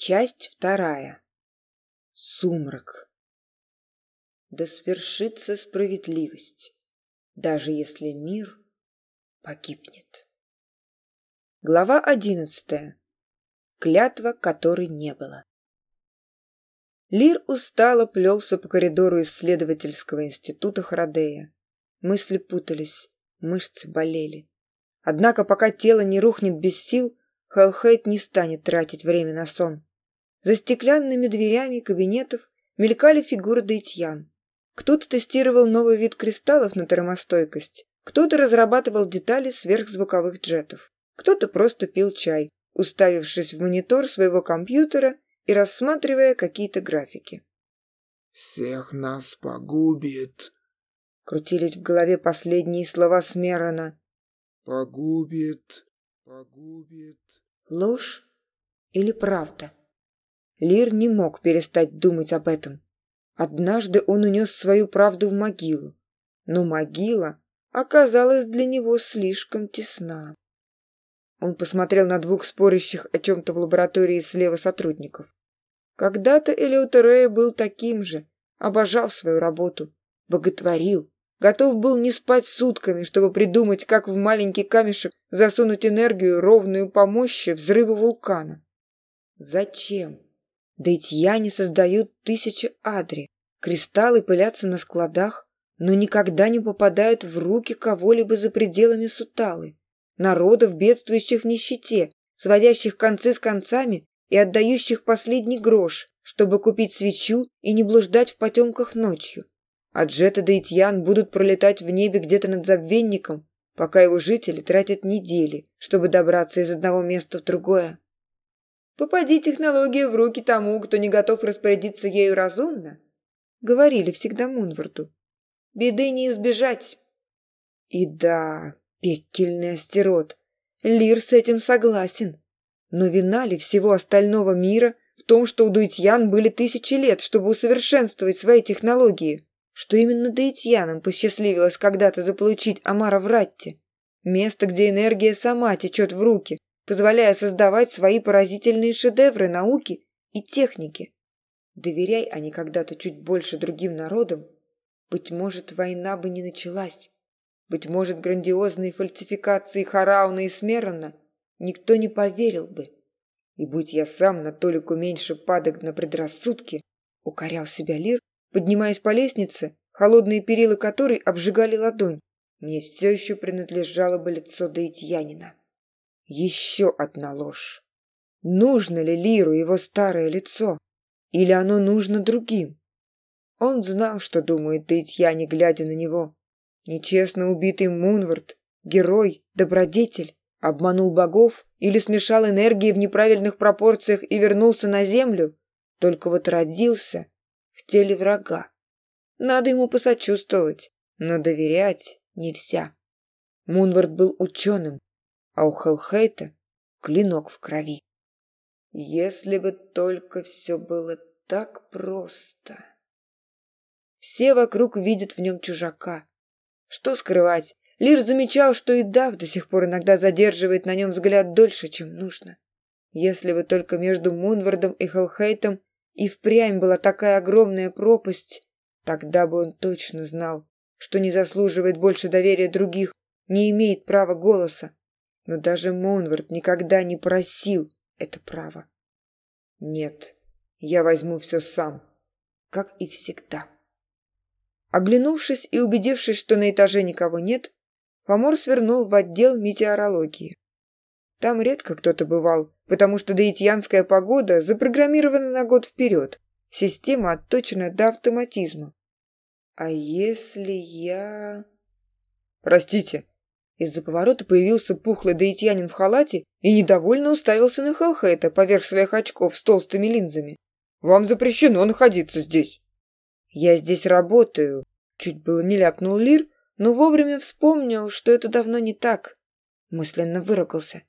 Часть вторая. Сумрак. Да свершится справедливость, даже если мир погибнет. Глава одиннадцатая. Клятва, которой не было. Лир устало плелся по коридору исследовательского института Храдея. Мысли путались, мышцы болели. Однако, пока тело не рухнет без сил, Хелхейт не станет тратить время на сон. За стеклянными дверями кабинетов мелькали фигуры дейтьян. Кто-то тестировал новый вид кристаллов на термостойкость, кто-то разрабатывал детали сверхзвуковых джетов, кто-то просто пил чай, уставившись в монитор своего компьютера и рассматривая какие-то графики. «Всех нас погубит!» Крутились в голове последние слова Смерона. «Погубит, погубит...» Ложь или правда? Лир не мог перестать думать об этом. Однажды он унес свою правду в могилу, но могила оказалась для него слишком тесна. Он посмотрел на двух спорящих о чем-то в лаборатории слева сотрудников. Когда-то Элиот Рэй был таким же, обожал свою работу, боготворил, готов был не спать сутками, чтобы придумать, как в маленький камешек засунуть энергию, ровную по мощи взрыва вулкана. Зачем? Да эти яни создают тысячи адри. Кристаллы пылятся на складах, но никогда не попадают в руки кого-либо за пределами суталы. Народов, бедствующих в нищете, сводящих концы с концами и отдающих последний грош, чтобы купить свечу и не блуждать в потемках ночью. А Джета да Итьян будут пролетать в небе где-то над забвенником, пока его жители тратят недели, чтобы добраться из одного места в другое. Попади технология в руки тому, кто не готов распорядиться ею разумно. Говорили всегда Мунварту. Беды не избежать. И да, пекельный астерот. Лир с этим согласен. Но вина ли всего остального мира в том, что у дуитьян были тысячи лет, чтобы усовершенствовать свои технологии? Что именно дуитьянам посчастливилось когда-то заполучить Амара в Ратте? Место, где энергия сама течет в руки, позволяя создавать свои поразительные шедевры науки и техники. Доверяй они когда-то чуть больше другим народам, быть может, война бы не началась. Быть может, грандиозные фальсификации Харауна и Смерона никто не поверил бы. И будь я сам на толику меньше падок на предрассудки, укорял себя Лир, поднимаясь по лестнице, холодные перилы которой обжигали ладонь, мне все еще принадлежало бы лицо Даитьянина. Еще одна ложь. Нужно ли Лиру его старое лицо? Или оно нужно другим? Он знал, что думает Дейтья, не глядя на него. Нечестно убитый Мунвард, герой, добродетель, обманул богов или смешал энергии в неправильных пропорциях и вернулся на землю, только вот родился в теле врага. Надо ему посочувствовать, но доверять нельзя. Мунвард был ученым, а у Хелхейта клинок в крови. Если бы только все было так просто. Все вокруг видят в нем чужака. Что скрывать? Лир замечал, что и Дав до сих пор иногда задерживает на нем взгляд дольше, чем нужно. Если бы только между Мунвардом и Хелхейтом и впрямь была такая огромная пропасть, тогда бы он точно знал, что не заслуживает больше доверия других, не имеет права голоса, но даже Монвард никогда не просил это право. Нет, я возьму все сам, как и всегда. Оглянувшись и убедившись, что на этаже никого нет, Фомор свернул в отдел метеорологии. Там редко кто-то бывал, потому что даитьянская погода запрограммирована на год вперед. Система отточена до автоматизма. А если я... Простите, из-за поворота появился пухлый даитянин в халате и недовольно уставился на Хелхейта поверх своих очков с толстыми линзами. «Вам запрещено находиться здесь!» «Я здесь работаю!» Чуть было не ляпнул Лир, но вовремя вспомнил, что это давно не так. Мысленно выругался.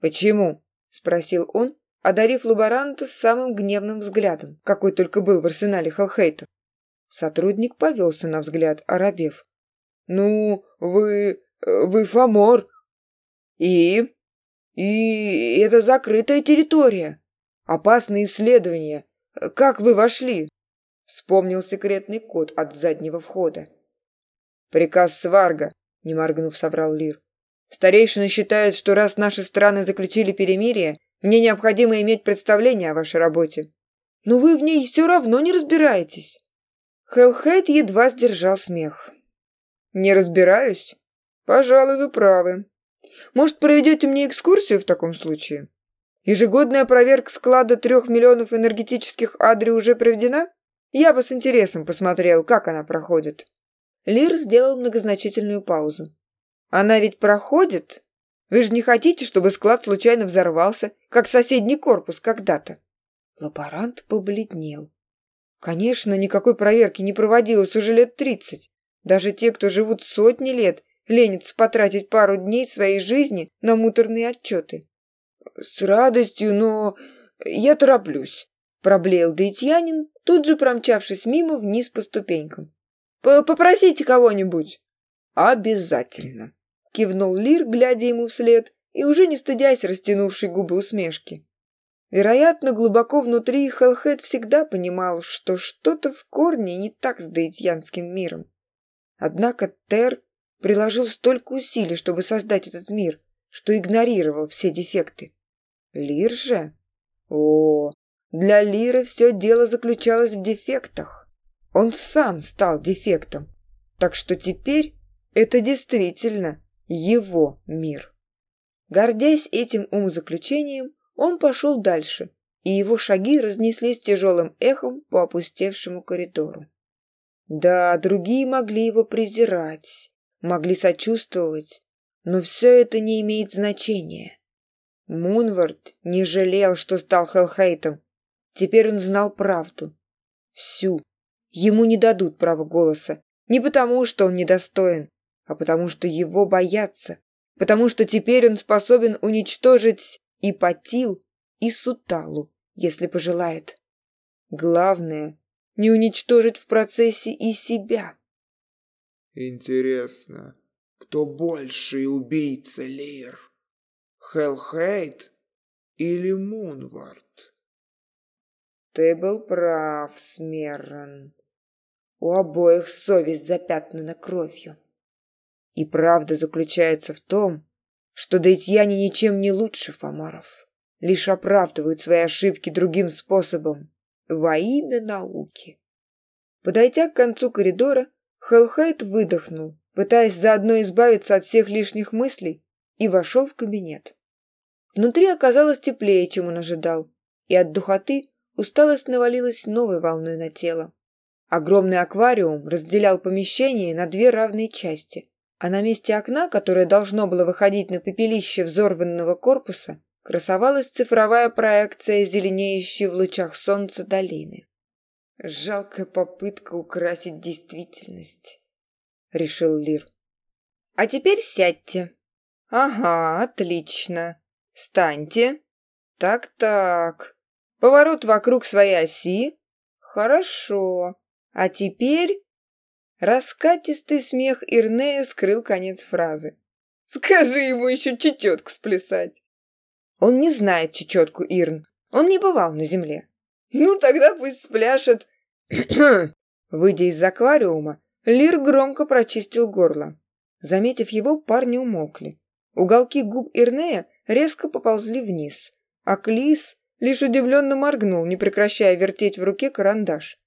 «Почему?» — спросил он, одарив лаборанта самым гневным взглядом, какой только был в арсенале Хелхейта. Сотрудник повелся на взгляд, оробев. «Ну, вы вы фомор и? И это закрытая территория. Опасные исследования. Как вы вошли? Вспомнил секретный код от заднего входа. Приказ сварга не моргнув соврал лир. Старейшина считает что раз наши страны заключили перемирие мне необходимо иметь представление о вашей работе. Но вы в ней все равно не разбираетесь. Хелхейт едва сдержал смех. Не разбираюсь? Пожалуй, вы правы. Может, проведете мне экскурсию в таком случае? Ежегодная проверка склада трех миллионов энергетических адри уже проведена? Я бы с интересом посмотрел, как она проходит. Лир сделал многозначительную паузу. Она ведь проходит? Вы же не хотите, чтобы склад случайно взорвался, как соседний корпус когда-то? Лаборант побледнел. Конечно, никакой проверки не проводилось уже лет тридцать. Даже те, кто живут сотни лет, ленится потратить пару дней своей жизни на муторные отчеты. С радостью, но я тороплюсь, проблеял Дейтьянин, тут же промчавшись мимо вниз по ступенькам. «Попросите кого-нибудь!» «Обязательно!» — кивнул Лир, глядя ему вслед, и уже не стыдясь растянувшей губы усмешки. Вероятно, глубоко внутри Хеллхед всегда понимал, что что-то в корне не так с дейтьянским миром. Однако Тер приложил столько усилий, чтобы создать этот мир, что игнорировал все дефекты. Лир же? О, для Лира все дело заключалось в дефектах. Он сам стал дефектом. Так что теперь это действительно его мир. Гордясь этим умозаключением, он пошел дальше, и его шаги разнеслись тяжелым эхом по опустевшему коридору. Да, другие могли его презирать, могли сочувствовать, но все это не имеет значения. Мунвард не жалел, что стал Хелхейтом. Теперь он знал правду. Всю. Ему не дадут права голоса. Не потому, что он недостоин, а потому, что его боятся. Потому что теперь он способен уничтожить и Патил, и Суталу, если пожелает. Главное, не уничтожить в процессе и себя. Интересно, кто больший убийца, Лир? Хелхейт или Мунвард? Ты был прав, Смерон. У обоих совесть запятнана кровью. И правда заключается в том, что дейтьяне ничем не лучше Фомаров. Лишь оправдывают свои ошибки другим способом, во имя науки. Подойдя к концу коридора, Хелхейт выдохнул, пытаясь заодно избавиться от всех лишних мыслей, и вошел в кабинет. Внутри оказалось теплее, чем он ожидал, и от духоты усталость навалилась новой волной на тело. Огромный аквариум разделял помещение на две равные части, а на месте окна, которое должно было выходить на пепелище взорванного корпуса, красовалась цифровая проекция зеленеющей в лучах солнца долины жалкая попытка украсить действительность», — решил Лир. «А теперь сядьте». «Ага, отлично. Встаньте. Так-так. Поворот вокруг своей оси. Хорошо. А теперь...» Раскатистый смех Ирнея скрыл конец фразы. «Скажи ему еще чечетку сплясать!» «Он не знает чечетку, Ирн. Он не бывал на земле. «Ну тогда пусть спляшет!» Выйдя из аквариума, Лир громко прочистил горло. Заметив его, парни умолкли. Уголки губ Ирнея резко поползли вниз, а Клис лишь удивленно моргнул, не прекращая вертеть в руке карандаш.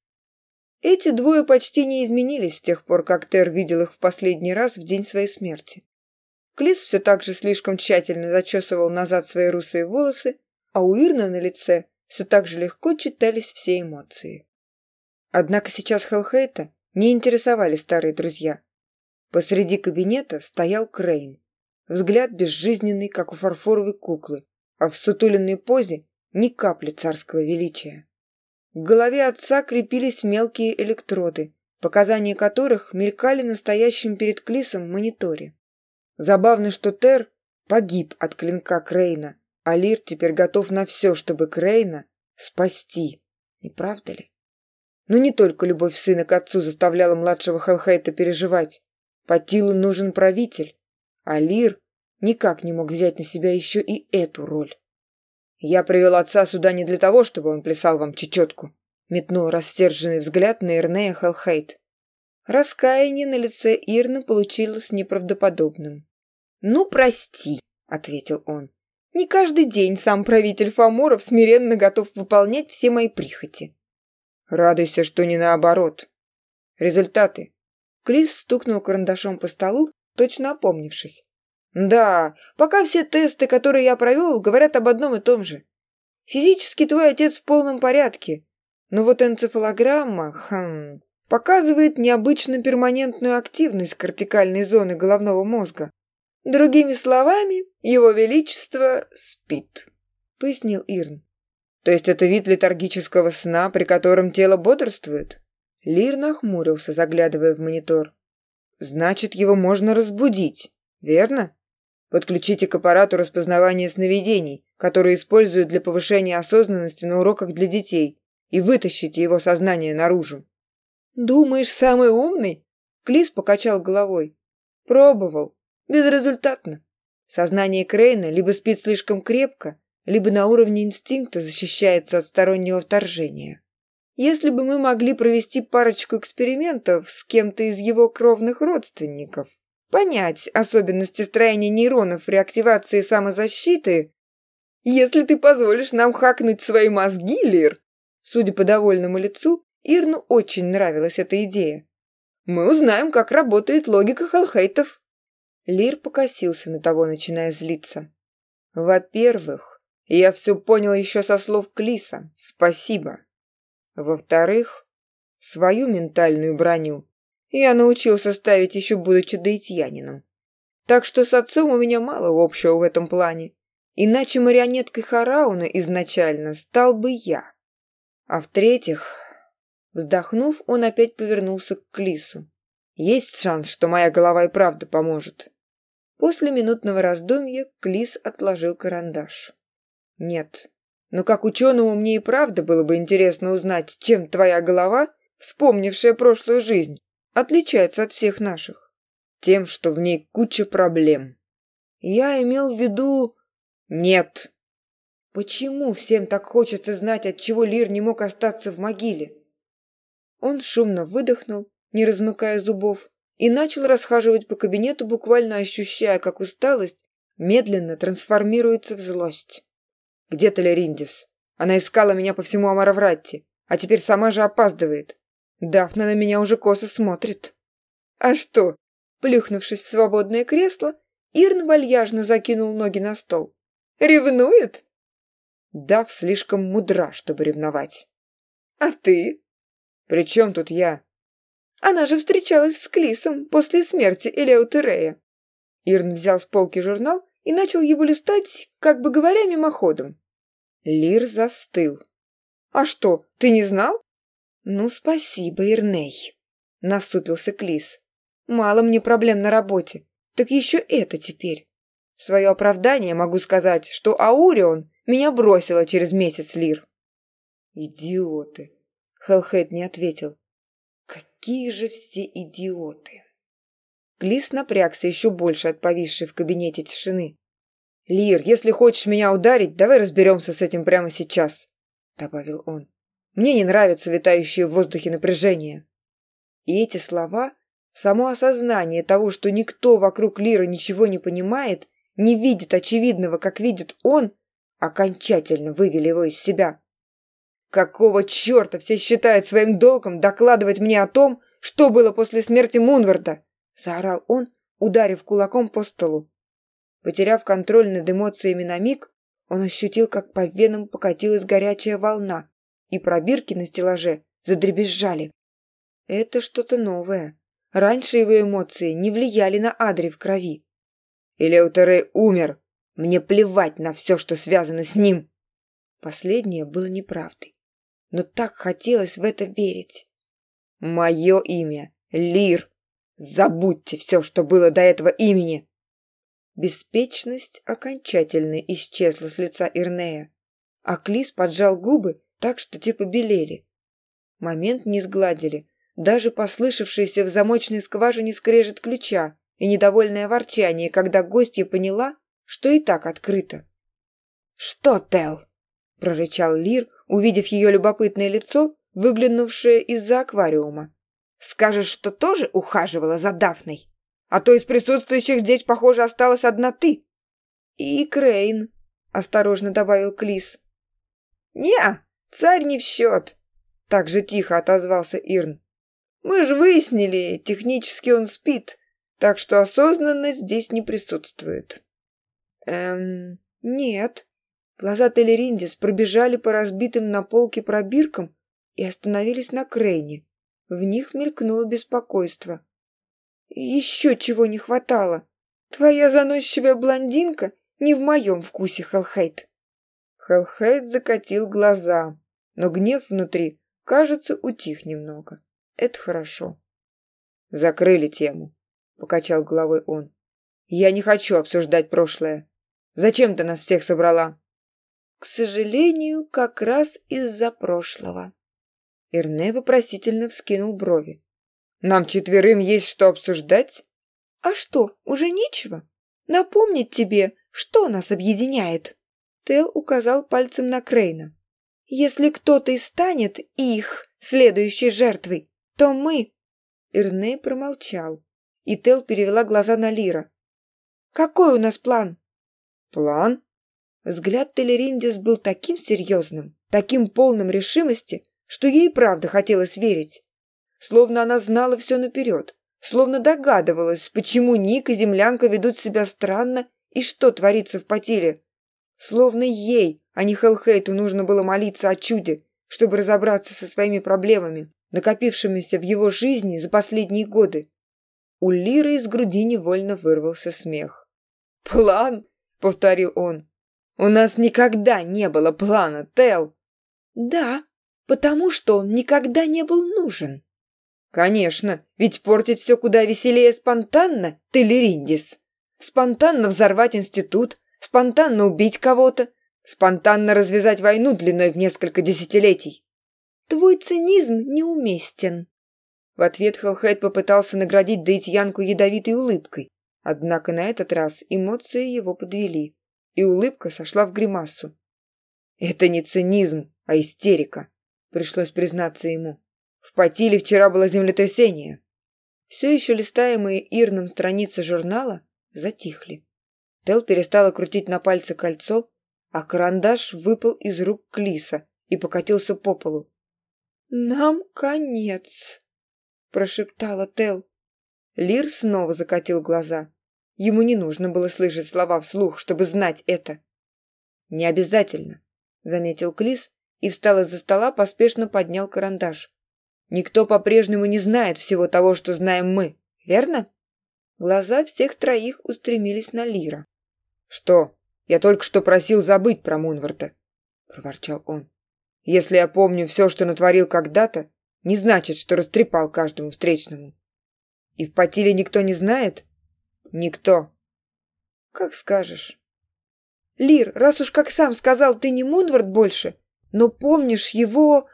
Эти двое почти не изменились с тех пор, как Тер видел их в последний раз в день своей смерти. Клис все так же слишком тщательно зачесывал назад свои русые волосы, а у Ирна на лице все так же легко читались все эмоции. Однако сейчас Хелхейта не интересовали старые друзья. Посреди кабинета стоял Крейн. Взгляд безжизненный, как у фарфоровой куклы, а в сутуленной позе ни капли царского величия. К голове отца крепились мелкие электроды, показания которых мелькали настоящим перед Клисом мониторе. Забавно, что Тер погиб от клинка Крейна, Алир теперь готов на все, чтобы Крейна спасти. Не правда ли? Но не только любовь сына к отцу заставляла младшего Хелхейта переживать. По тилу нужен правитель. Алир никак не мог взять на себя еще и эту роль. «Я привел отца сюда не для того, чтобы он плясал вам чечетку», метнул рассерженный взгляд на Ирнея Хелхейт. Раскаяние на лице Ирны получилось неправдоподобным. «Ну, прости», — ответил он. Не каждый день сам правитель Фоморов смиренно готов выполнять все мои прихоти. Радуйся, что не наоборот. Результаты. Клис стукнул карандашом по столу, точно опомнившись. Да, пока все тесты, которые я провел, говорят об одном и том же. Физически твой отец в полном порядке. Но вот энцефалограмма, хм, показывает необычно перманентную активность кортикальной зоны головного мозга. Другими словами, его величество спит», — пояснил Ирн. «То есть это вид летаргического сна, при котором тело бодрствует?» Лир нахмурился, заглядывая в монитор. «Значит, его можно разбудить, верно? Подключите к аппарату распознавания сновидений, которые используют для повышения осознанности на уроках для детей, и вытащите его сознание наружу». «Думаешь, самый умный?» Клис покачал головой. «Пробовал, безрезультатно. Сознание Крейна либо спит слишком крепко, либо на уровне инстинкта защищается от стороннего вторжения. Если бы мы могли провести парочку экспериментов с кем-то из его кровных родственников, понять особенности строения нейронов реактивации самозащиты, если ты позволишь нам хакнуть свои мозги, Лир, судя по довольному лицу, Ирну очень нравилась эта идея. Мы узнаем, как работает логика халхейтов. Лир покосился на того, начиная злиться. «Во-первых, я все понял еще со слов Клиса. Спасибо. Во-вторых, свою ментальную броню я научился ставить еще будучи даитьянином. Так что с отцом у меня мало общего в этом плане. Иначе марионеткой Харауна изначально стал бы я. А в-третьих...» Вздохнув, он опять повернулся к Клису. Есть шанс, что моя голова и правда поможет. После минутного раздумья Клис отложил карандаш. Нет. Но как ученому мне и правда было бы интересно узнать, чем твоя голова, вспомнившая прошлую жизнь, отличается от всех наших. Тем, что в ней куча проблем. Я имел в виду... Нет. Почему всем так хочется знать, от чего Лир не мог остаться в могиле? Он шумно выдохнул не размыкая зубов, и начал расхаживать по кабинету, буквально ощущая, как усталость медленно трансформируется в злость. «Где Талериндис? Она искала меня по всему Амаравратте, а теперь сама же опаздывает. Дафна на меня уже косо смотрит». «А что?» Плюхнувшись в свободное кресло, Ирн вальяжно закинул ноги на стол. «Ревнует?» Дав слишком мудра, чтобы ревновать. «А ты?» «При чем тут я?» Она же встречалась с Клисом после смерти Элеутерея. Ирн взял с полки журнал и начал его листать, как бы говоря, мимоходом. Лир застыл. «А что, ты не знал?» «Ну, спасибо, Ирней», — насупился Клис. «Мало мне проблем на работе, так еще это теперь. В свое оправдание могу сказать, что Аурион меня бросила через месяц, Лир». «Идиоты!» — Хелхед не ответил. Какие же все идиоты! Глис напрягся еще больше от повисшей в кабинете тишины. «Лир, если хочешь меня ударить, давай разберемся с этим прямо сейчас», — добавил он. «Мне не нравится витающее в воздухе напряжение». И эти слова, само осознание того, что никто вокруг Лира ничего не понимает, не видит очевидного, как видит он, окончательно вывели его из себя. Какого черта все считают своим долгом докладывать мне о том, что было после смерти Мунварда?» – заорал он, ударив кулаком по столу. Потеряв контроль над эмоциями на миг, он ощутил, как по венам покатилась горячая волна, и пробирки на стеллаже задребезжали. Это что-то новое. Раньше его эмоции не влияли на Адри в крови. Элеутерей умер. Мне плевать на все, что связано с ним. Последнее было неправдой но так хотелось в это верить. Мое имя — Лир. Забудьте все, что было до этого имени. Беспечность окончательно исчезла с лица Ирнея, а Клис поджал губы так, что типа белели. Момент не сгладили, даже послышавшийся в замочной скважине скрежет ключа и недовольное ворчание, когда гостья поняла, что и так открыто. «Что, Тел?» – прорычал Лир, увидев ее любопытное лицо, выглянувшее из-за аквариума. «Скажешь, что тоже ухаживала за Дафной? А то из присутствующих здесь, похоже, осталась одна ты». «И Крейн», — осторожно добавил Клис. «Не, царь не в счет», — так же тихо отозвался Ирн. «Мы же выяснили, технически он спит, так что осознанно здесь не присутствует». «Эм, нет», Глаза Телериндис пробежали по разбитым на полке пробиркам и остановились на Крейне. В них мелькнуло беспокойство. «Еще чего не хватало! Твоя заносчивая блондинка не в моем вкусе, Хелхейт!» Хелхейт закатил глаза, но гнев внутри, кажется, утих немного. Это хорошо. «Закрыли тему», — покачал головой он. «Я не хочу обсуждать прошлое. Зачем ты нас всех собрала?» к сожалению, как раз из-за прошлого. Ирне вопросительно вскинул брови. «Нам четверым есть что обсуждать?» «А что, уже нечего? Напомнить тебе, что нас объединяет?» Тел указал пальцем на Крейна. «Если кто-то и станет их следующей жертвой, то мы...» Ирне промолчал, и Тел перевела глаза на Лира. «Какой у нас план?» «План?» Взгляд Телеринди был таким серьезным, таким полным решимости, что ей правда хотелось верить. Словно она знала все наперед, словно догадывалась, почему Ник и землянка ведут себя странно и что творится в потеле, Словно ей, а не Хелхейту, нужно было молиться о чуде, чтобы разобраться со своими проблемами, накопившимися в его жизни за последние годы. У Лиры из груди невольно вырвался смех. «План!» — повторил он. У нас никогда не было плана, Тел. Да, потому что он никогда не был нужен. Конечно, ведь портить все куда веселее спонтанно, Телериндис. Спонтанно взорвать институт, спонтанно убить кого-то, спонтанно развязать войну длиной в несколько десятилетий. Твой цинизм неуместен. В ответ Хелхейт попытался наградить Дейтьянку ядовитой улыбкой, однако на этот раз эмоции его подвели и улыбка сошла в гримасу. «Это не цинизм, а истерика», — пришлось признаться ему. «В Патиле вчера было землетрясение». Все еще листаемые Ирном страницы журнала затихли. Тел перестала крутить на пальце кольцо, а карандаш выпал из рук Клиса и покатился по полу. «Нам конец», — прошептала Тел. Лир снова закатил глаза. Ему не нужно было слышать слова вслух, чтобы знать это. «Не обязательно», — заметил Клис и встал из-за стола, поспешно поднял карандаш. «Никто по-прежнему не знает всего того, что знаем мы, верно?» Глаза всех троих устремились на Лира. «Что? Я только что просил забыть про Мунварта», — проворчал он. «Если я помню все, что натворил когда-то, не значит, что растрепал каждому встречному. И в Потиле никто не знает?» Никто. Как скажешь. Лир, раз уж как сам сказал, ты не Мунвард больше, но помнишь его...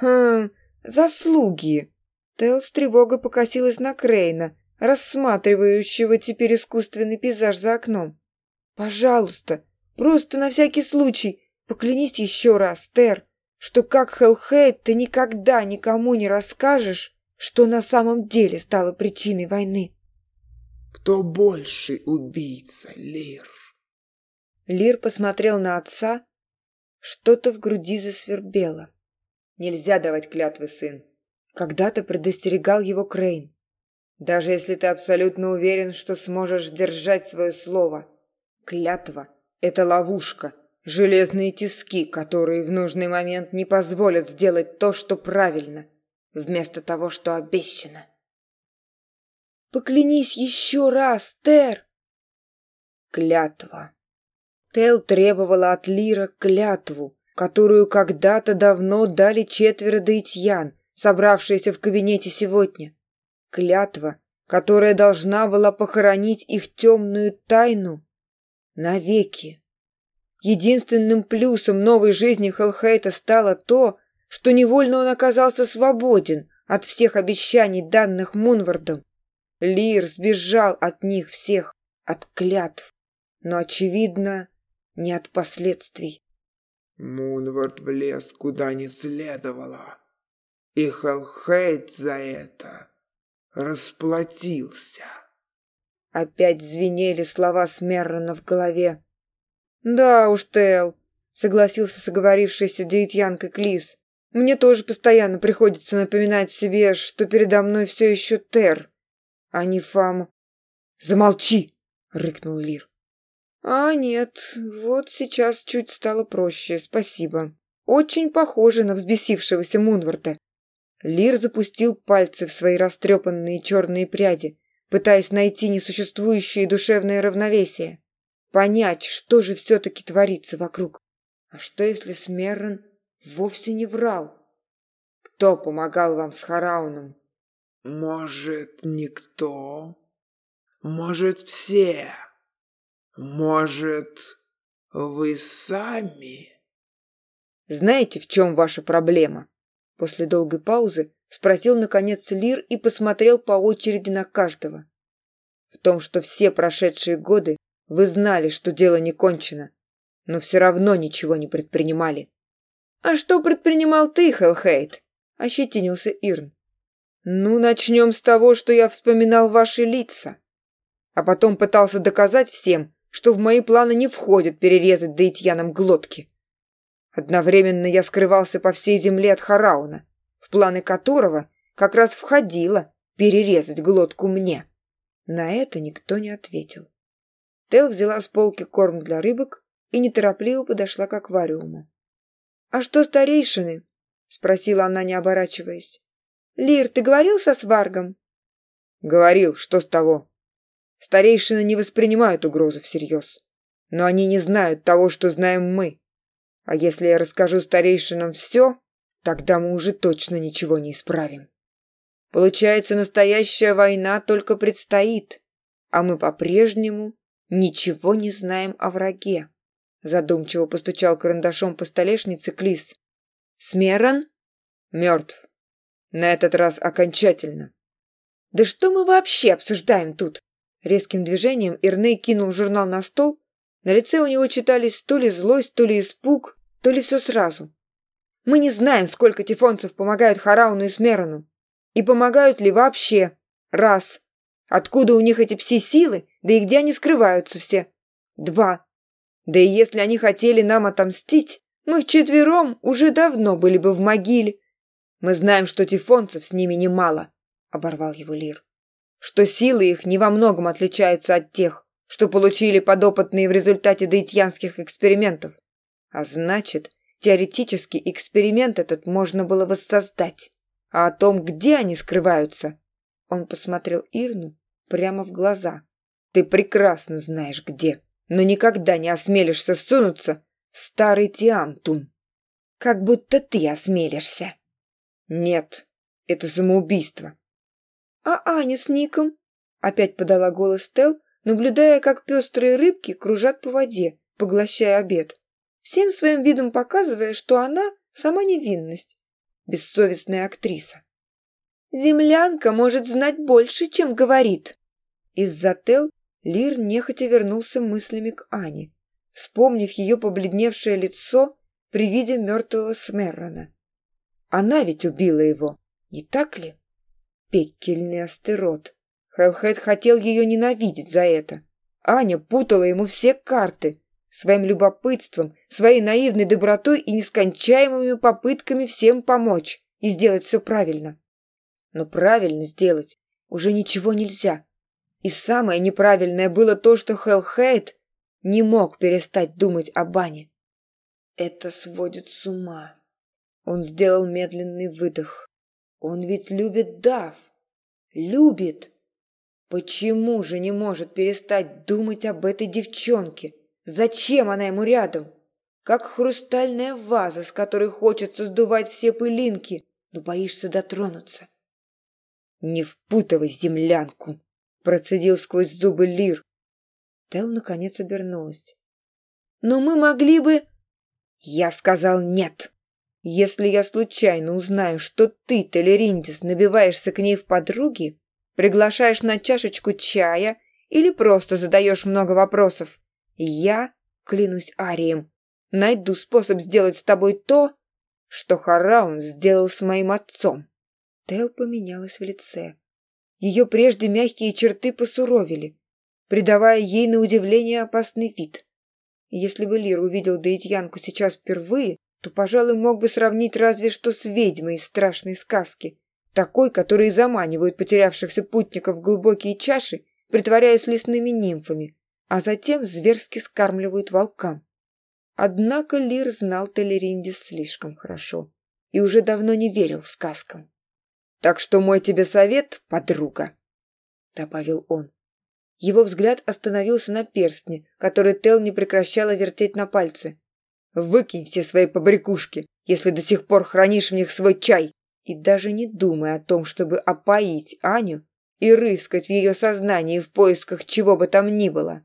Хм, заслуги. Тейл с тревогой покосилась на Крейна, рассматривающего теперь искусственный пейзаж за окном. Пожалуйста, просто на всякий случай, поклянись еще раз, Тер, что как Хелхейт ты никогда никому не расскажешь, что на самом деле стало причиной войны кто больше убийца лир. Лир посмотрел на отца что то в груди засвербело. Нельзя давать клятвы сын. Когда то предостерегал его крейн. Даже если ты абсолютно уверен что сможешь держать свое слово. Клятва это ловушка железные тиски которые в нужный момент не позволят сделать то что правильно вместо того что обещано. Поклянись еще раз, Тер!» Клятва. Тел требовала от Лира клятву, которую когда-то давно дали четверо дейтьян, собравшиеся в кабинете сегодня. Клятва, которая должна была похоронить их темную тайну навеки. Единственным плюсом новой жизни Хелхейта стало то, что невольно он оказался свободен от всех обещаний, данных Мунвардом. Лир сбежал от них всех, от клятв, но, очевидно, не от последствий. Ну, Мунвард влез куда не следовало, и Хелхейт за это расплатился. Опять звенели слова Смеррона в голове. «Да уж, Тел», — согласился соговорившийся Дейтьянка Клис. «Мне тоже постоянно приходится напоминать себе, что передо мной все еще Тер» а не Фама. Замолчи!» — рыкнул Лир. «А нет, вот сейчас чуть стало проще, спасибо. Очень похоже на взбесившегося Мунварта». Лир запустил пальцы в свои растрепанные черные пряди, пытаясь найти несуществующее душевное равновесие, понять, что же все-таки творится вокруг. А что, если Смеррен вовсе не врал? «Кто помогал вам с Харауном?» Может, никто? Может, все? Может, вы сами? Знаете, в чем ваша проблема? После долгой паузы спросил, наконец, Лир и посмотрел по очереди на каждого. В том, что все прошедшие годы вы знали, что дело не кончено, но все равно ничего не предпринимали. «А что предпринимал ты, Хелхейт?» – ощетинился Ирн. Ну, начнем с того, что я вспоминал ваши лица. А потом пытался доказать всем, что в мои планы не входит перерезать Дейтьянам глотки. Одновременно я скрывался по всей земле от Харауна, в планы которого как раз входило перерезать глотку мне. На это никто не ответил. Тел взяла с полки корм для рыбок и неторопливо подошла к аквариуму. «А что старейшины?» — спросила она, не оборачиваясь. Лир, ты говорил со Сваргом?» «Говорил, что с того. Старейшины не воспринимают угрозу всерьез. Но они не знают того, что знаем мы. А если я расскажу старейшинам все, тогда мы уже точно ничего не исправим. Получается, настоящая война только предстоит, а мы по-прежнему ничего не знаем о враге. Задумчиво постучал карандашом по столешнице Клис. «Смеран?» «Мертв», на этот раз окончательно. Да что мы вообще обсуждаем тут? Резким движением Ирней кинул журнал на стол. На лице у него читались то ли злость, то ли испуг, то ли все сразу. Мы не знаем, сколько тифонцев помогают Харауну и Смерану. И помогают ли вообще. Раз. Откуда у них эти пси-силы, да и где они скрываются все. Два. Да и если они хотели нам отомстить, мы вчетвером уже давно были бы в могиле мы знаем что тифонцев с ними немало оборвал его лир. Что силы их не во многом отличаются от тех что получили подопытные в результате даитьянских экспериментов. А значит теоретически эксперимент этот можно было воссоздать. А о том где они скрываются он посмотрел ирну прямо в глаза. Ты прекрасно знаешь где но никогда не осмелишься сунуться в старый тиантум. Как будто ты осмелишься нет это самоубийство. А аня с ником? Опять подала голос тел наблюдая как пестрые рыбки кружат по воде поглощая обед всем своим видом показывая что она сама невинность бессовестная актриса. Землянка может знать больше чем говорит. Из-за тел лир нехотя вернулся мыслями к ане вспомнив ее побледневшее лицо при виде мертвого смеррона. Она ведь убила его, не так ли? Пекельный астерот. Хеллхед хотел ее ненавидеть за это. Аня путала ему все карты. Своим любопытством, своей наивной добротой и нескончаемыми попытками всем помочь и сделать все правильно. Но правильно сделать уже ничего нельзя. И самое неправильное было то, что Хеллхейд не мог перестать думать о бане. Это сводит с ума. Он сделал медленный выдох. Он ведь любит Дав. Любит. Почему же не может перестать думать об этой девчонке? Зачем она ему рядом? Как хрустальная ваза, с которой хочется сдувать все пылинки, но боишься дотронуться. «Не впутывай землянку!» – процедил сквозь зубы Лир. Тел наконец обернулась. «Но мы могли бы...» «Я сказал нет!» Если я случайно узнаю, что ты, Телериндис набиваешься к ней в подруги, приглашаешь на чашечку чая или просто задаешь много вопросов, я, клянусь Арием, найду способ сделать с тобой то, что Хараун сделал с моим отцом. Тел поменялась в лице. Ее прежде мягкие черты посуровили, придавая ей на удивление опасный вид. Если бы Лир увидел Дейтьянку сейчас впервые, то, пожалуй, мог бы сравнить разве что с ведьмой из страшной сказки, такой, который заманивает потерявшихся путников в глубокие чаши, притворяясь лесными нимфами, а затем зверски скармливают волкам. Однако Лир знал Телеринди слишком хорошо и уже давно не верил сказкам. «Так что мой тебе совет, подруга», — добавил он. Его взгляд остановился на перстне, который Тел не прекращала вертеть на пальце. Выкинь все свои побрякушки, если до сих пор хранишь в них свой чай. И даже не думай о том, чтобы опоить Аню и рыскать в ее сознании в поисках чего бы там ни было.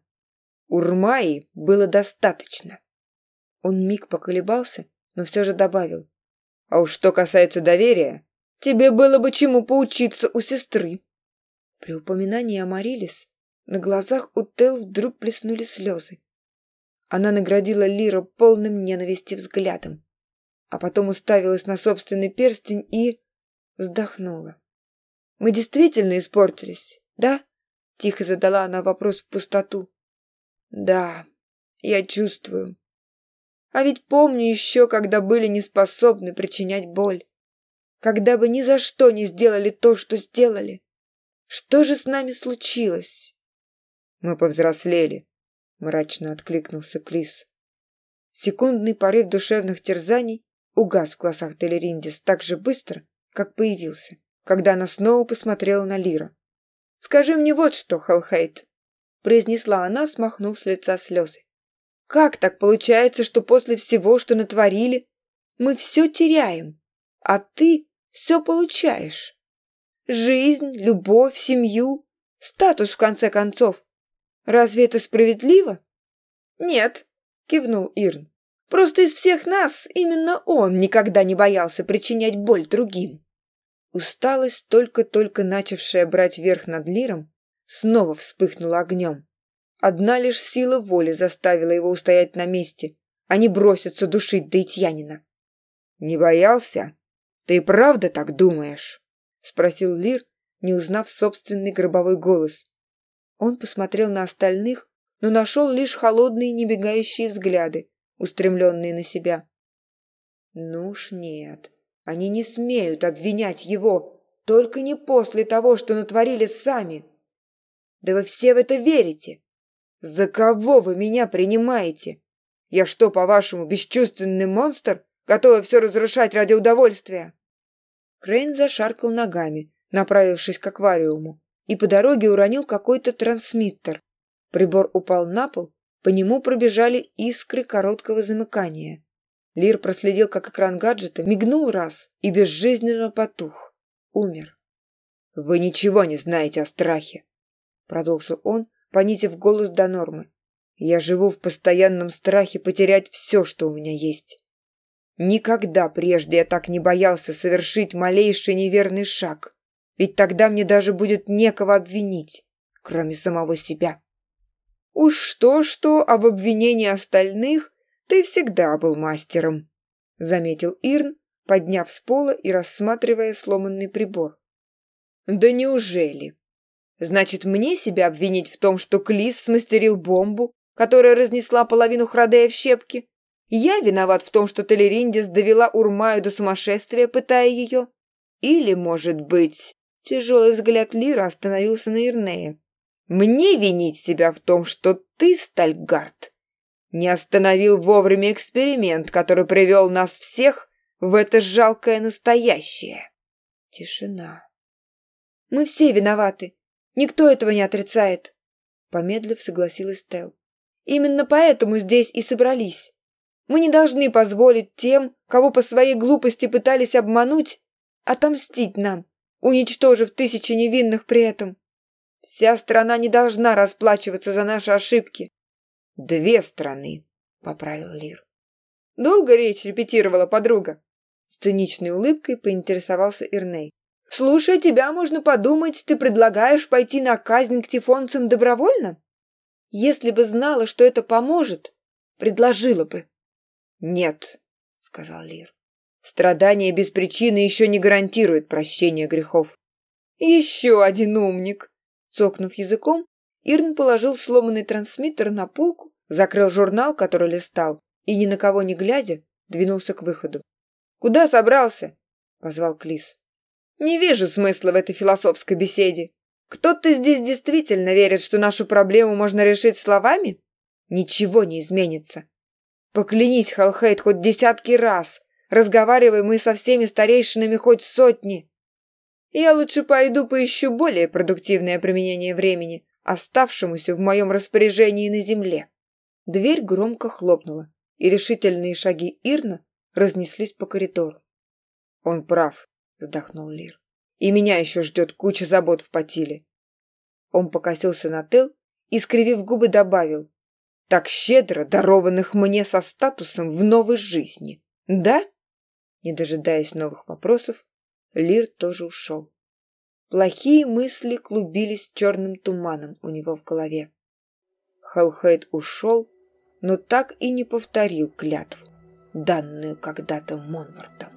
Урмаи было достаточно. Он миг поколебался, но все же добавил. А уж что касается доверия, тебе было бы чему поучиться у сестры. При упоминании о Марилис на глазах у Тел вдруг плеснули слезы. Она наградила Лира полным ненависти взглядом, а потом уставилась на собственный перстень и... вздохнула. «Мы действительно испортились, да?» — тихо задала она вопрос в пустоту. «Да, я чувствую. А ведь помню еще, когда были неспособны причинять боль. Когда бы ни за что не сделали то, что сделали. Что же с нами случилось?» «Мы повзрослели», мрачно откликнулся Клис. Секундный порыв душевных терзаний угас в глазах Телериндис так же быстро, как появился, когда она снова посмотрела на Лира. «Скажи мне вот что, Халхейт», – произнесла она, смахнув с лица слезы. «Как так получается, что после всего, что натворили, мы все теряем, а ты все получаешь? Жизнь, любовь, семью, статус, в конце концов. Разве это справедливо? Нет, кивнул Ирн. Просто из всех нас именно он никогда не боялся причинять боль другим. Усталость, только-только начавшая брать верх над Лиром, снова вспыхнула огнем. Одна лишь сила воли заставила его устоять на месте, а не броситься душить Дейтьянина. «Не боялся? Ты и правда так думаешь?» — спросил Лир, не узнав собственный гробовой голос, он посмотрел на остальных, но нашел лишь холодные небегающие взгляды, устремленные на себя. Ну уж нет, они не смеют обвинять его, только не после того, что натворили сами. Да вы все в это верите. За кого вы меня принимаете? Я что, по-вашему, бесчувственный монстр, готовый все разрушать ради удовольствия? Крейн зашаркал ногами, направившись к аквариуму и по дороге уронил какой-то трансмиттер. Прибор упал на пол, по нему пробежали искры короткого замыкания. Лир проследил, как экран гаджета мигнул раз и безжизненно потух. Умер. «Вы ничего не знаете о страхе», — продолжил он, понитив голос до нормы. «Я живу в постоянном страхе потерять все, что у меня есть. Никогда прежде я так не боялся совершить малейший неверный шаг» ведь тогда мне даже будет некого обвинить, кроме самого себя. Уж что-что, а в обвинении остальных ты всегда был мастером, заметил Ирн, подняв с пола и рассматривая сломанный прибор. Да неужели? Значит, мне себя обвинить в том, что Клис смастерил бомбу, которая разнесла половину Храдея в щепки? Я виноват в том, что Телериндис довела Урмаю до сумасшествия, пытая ее? Или, может быть, Тяжелый взгляд Лира остановился на Ирнее. «Мне винить себя в том, что ты, Стальгард, не остановил вовремя эксперимент, который привел нас всех в это жалкое настоящее». Тишина. «Мы все виноваты. Никто этого не отрицает», — помедлив согласилась Тел. «Именно поэтому здесь и собрались. Мы не должны позволить тем, кого по своей глупости пытались обмануть, отомстить нам» уничтожив тысячи невинных при этом. Вся страна не должна расплачиваться за наши ошибки. Две страны, поправил Лир. Долго речь репетировала подруга. С циничной улыбкой поинтересовался Ирней. Слушая тебя, можно подумать, ты предлагаешь пойти на казнь к тифонцам добровольно? Если бы знала, что это поможет, предложила бы. Нет, сказал Лир. Страдание без причины еще не гарантирует прощение грехов. Еще один умник. Цокнув языком, Ирн положил сломанный трансмиттер на полку, закрыл журнал, который листал, и, ни на кого не глядя, двинулся к выходу. «Куда собрался?» – позвал Клис. «Не вижу смысла в этой философской беседе. Кто-то здесь действительно верит, что нашу проблему можно решить словами? Ничего не изменится. Поклянись, Халхейт, хоть десятки раз – Разговаривай мы со всеми старейшинами хоть сотни. Я лучше пойду поищу более продуктивное применение времени, оставшемуся в моем распоряжении на земле». Дверь громко хлопнула, и решительные шаги Ирна разнеслись по коридору. «Он прав», — вздохнул Лир. «И меня еще ждет куча забот в потиле». Он покосился на тыл и, скривив губы, добавил. «Так щедро дарованных мне со статусом в новой жизни, да?» Не дожидаясь новых вопросов, Лир тоже ушел. Плохие мысли клубились черным туманом у него в голове. Хелхейд ушел, но так и не повторил клятву, данную когда-то Монвартом.